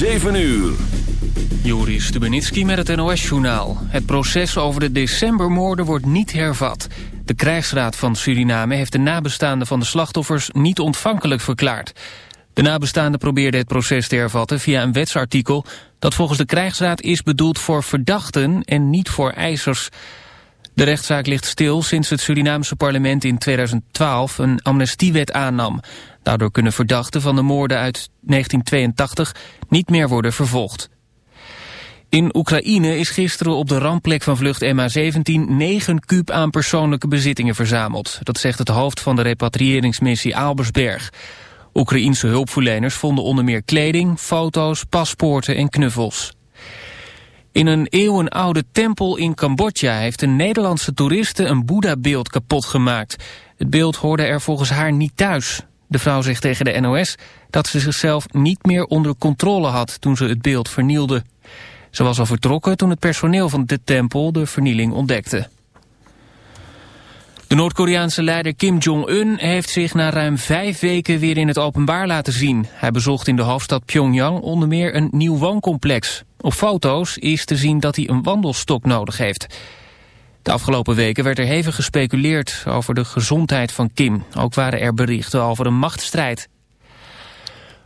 7 uur. Joris Stubenitski met het NOS-journaal. Het proces over de decembermoorden wordt niet hervat. De krijgsraad van Suriname heeft de nabestaanden van de slachtoffers niet ontvankelijk verklaard. De nabestaanden probeerden het proces te hervatten via een wetsartikel... dat volgens de krijgsraad is bedoeld voor verdachten en niet voor eisers. De rechtszaak ligt stil sinds het Surinaamse parlement in 2012 een amnestiewet aannam. Daardoor kunnen verdachten van de moorden uit 1982 niet meer worden vervolgd. In Oekraïne is gisteren op de rampplek van vlucht MH17 9 kuub aan persoonlijke bezittingen verzameld. Dat zegt het hoofd van de repatriëringsmissie Albersberg. Oekraïense hulpverleners vonden onder meer kleding, foto's, paspoorten en knuffels. In een eeuwenoude tempel in Cambodja heeft een Nederlandse toeriste een Boeddha-beeld kapot gemaakt. Het beeld hoorde er volgens haar niet thuis. De vrouw zegt tegen de NOS dat ze zichzelf niet meer onder controle had toen ze het beeld vernielde. Ze was al vertrokken toen het personeel van de tempel de vernieling ontdekte. De Noord-Koreaanse leider Kim Jong-un heeft zich na ruim vijf weken weer in het openbaar laten zien. Hij bezocht in de hoofdstad Pyongyang onder meer een nieuw wooncomplex. Op foto's is te zien dat hij een wandelstok nodig heeft. De afgelopen weken werd er hevig gespeculeerd over de gezondheid van Kim. Ook waren er berichten over een machtsstrijd.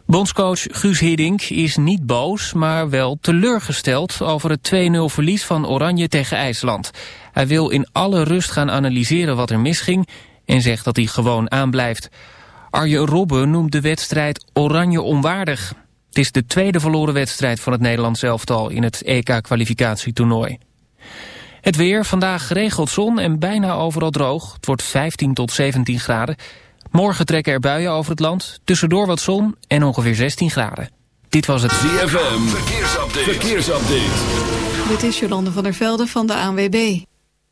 Bondscoach Guus Hiddink is niet boos, maar wel teleurgesteld over het 2-0 verlies van Oranje tegen IJsland. Hij wil in alle rust gaan analyseren wat er misging en zegt dat hij gewoon aanblijft. Arjen Robben noemt de wedstrijd Oranje onwaardig. Het is de tweede verloren wedstrijd van het Nederlands elftal in het EK-kwalificatietoernooi. Het weer, vandaag geregeld zon en bijna overal droog. Het wordt 15 tot 17 graden. Morgen trekken er buien over het land, tussendoor wat zon en ongeveer 16 graden. Dit was het ZFM, verkeersupdate. verkeersupdate. Dit is Jolande van der Velde van de ANWB.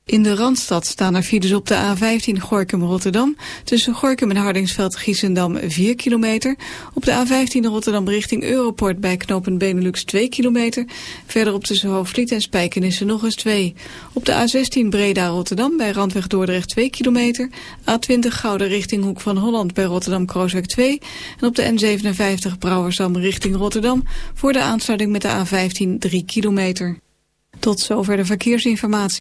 In de Randstad staan er files op de A15 Gorkum-Rotterdam... tussen Gorkum en Hardingsveld-Giessendam 4 kilometer. Op de A15 Rotterdam richting Europort bij knooppunt Benelux 2 kilometer. Verderop tussen Hoogvliet en Spijkenissen nog eens 2. Op de A16 Breda-Rotterdam bij Randweg Dordrecht 2 kilometer. A20 Gouden richting Hoek van Holland bij Rotterdam-Krooswijk 2. En op de N57 Brouwersdam richting Rotterdam... voor de aansluiting met de A15 3 kilometer. Tot zover de verkeersinformatie.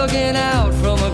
looking out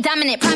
dominant.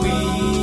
We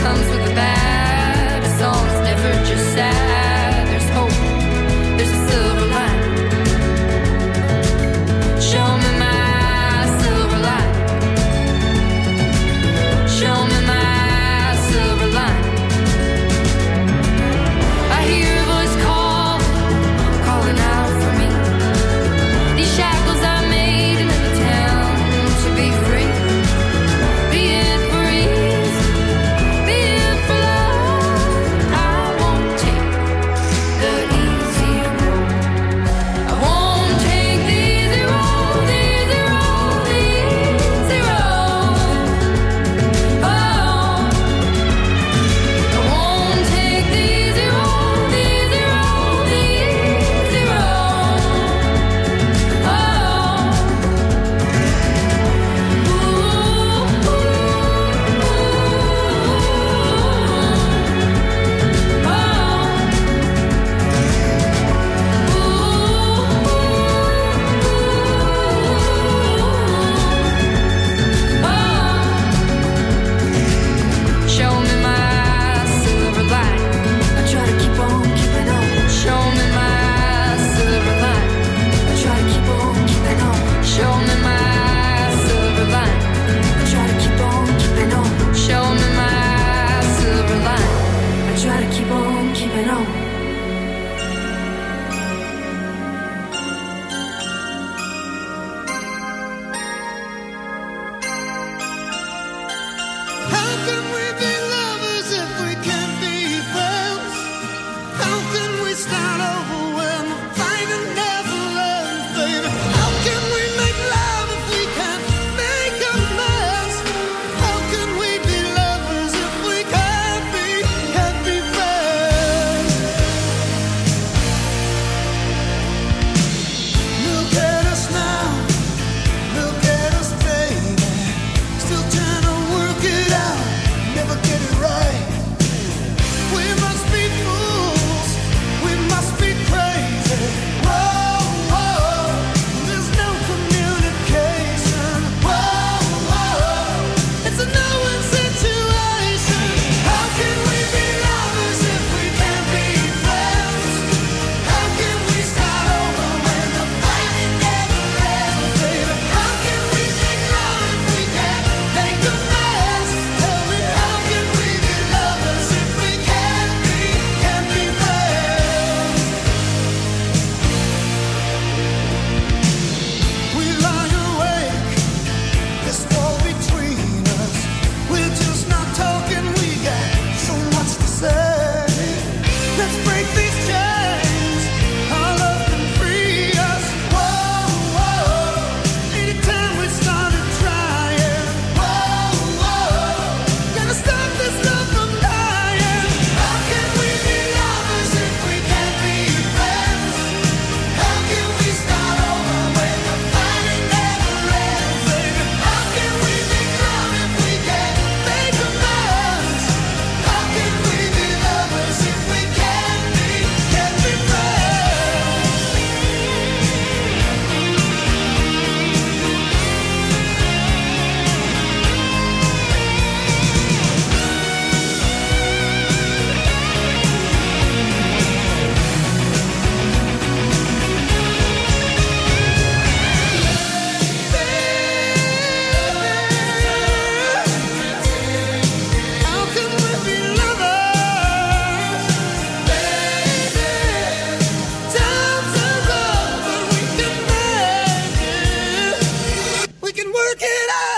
comes with work it out.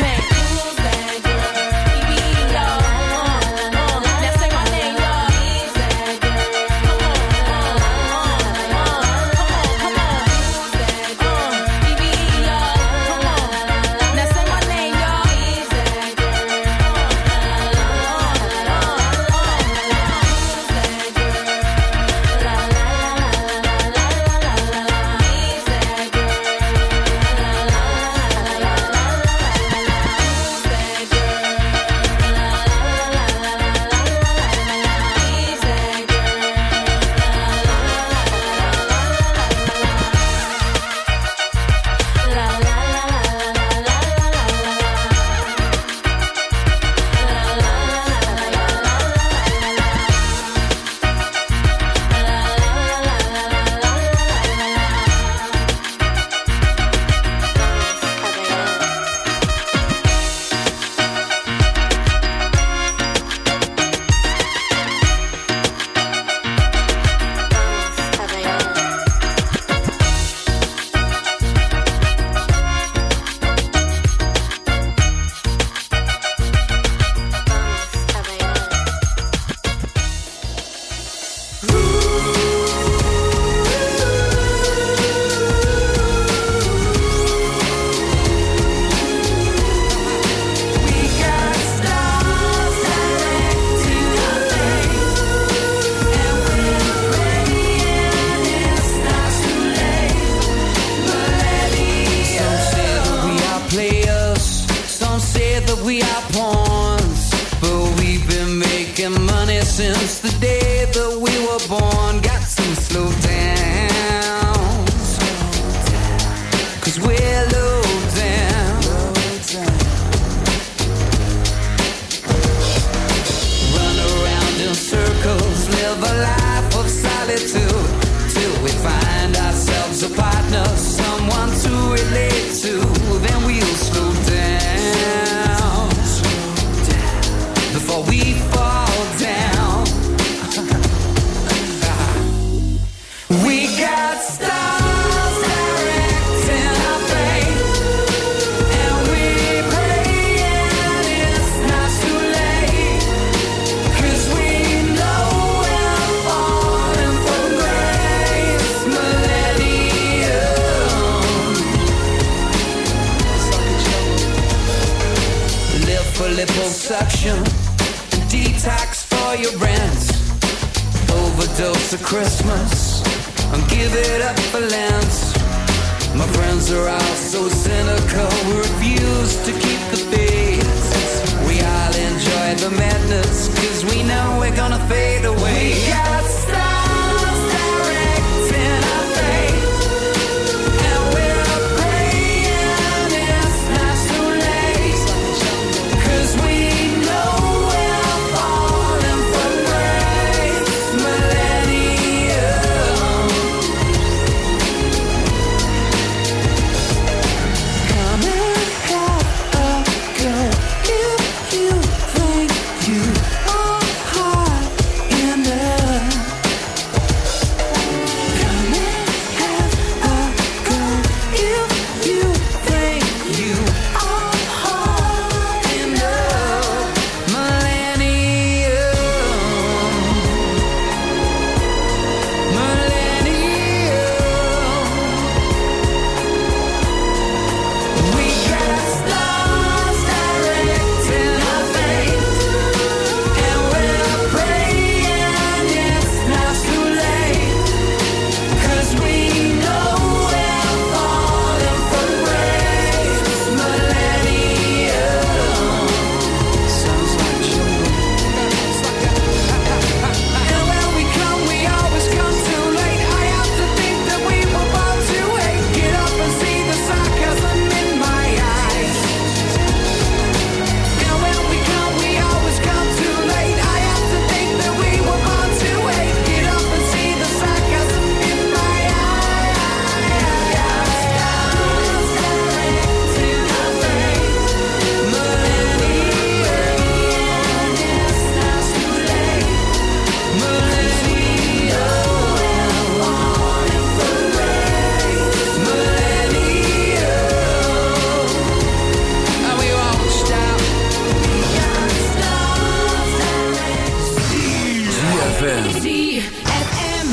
ZFM.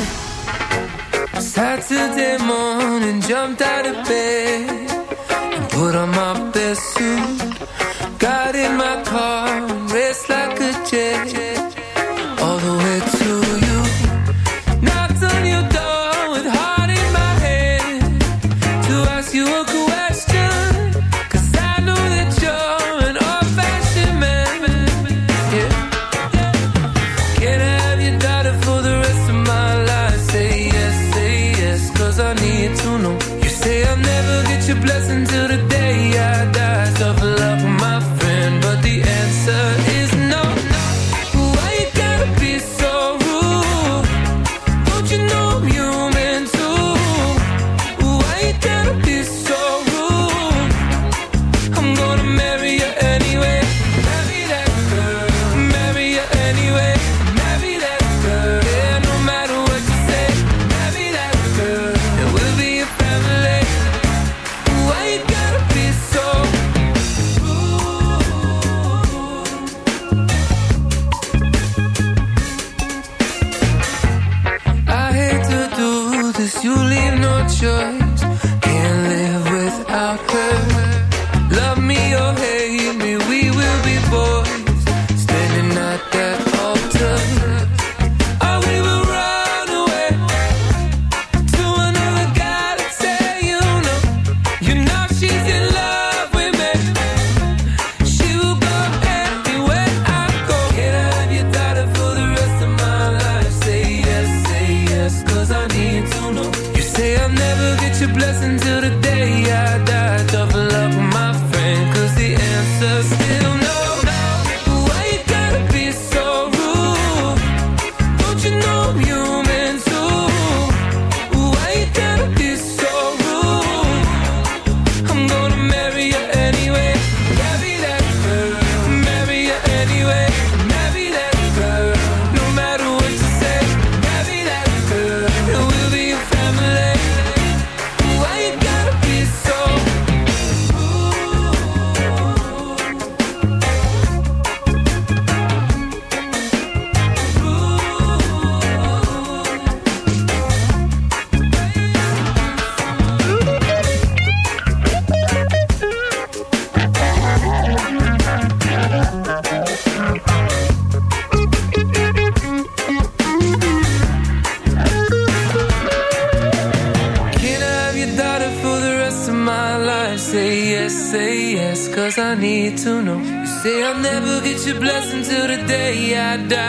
Saturday morning, jumped out of bed and put on my best suit. your blessing till the day I die. Tough luck, my friend, cause the answer's still. your blessing till the day I die.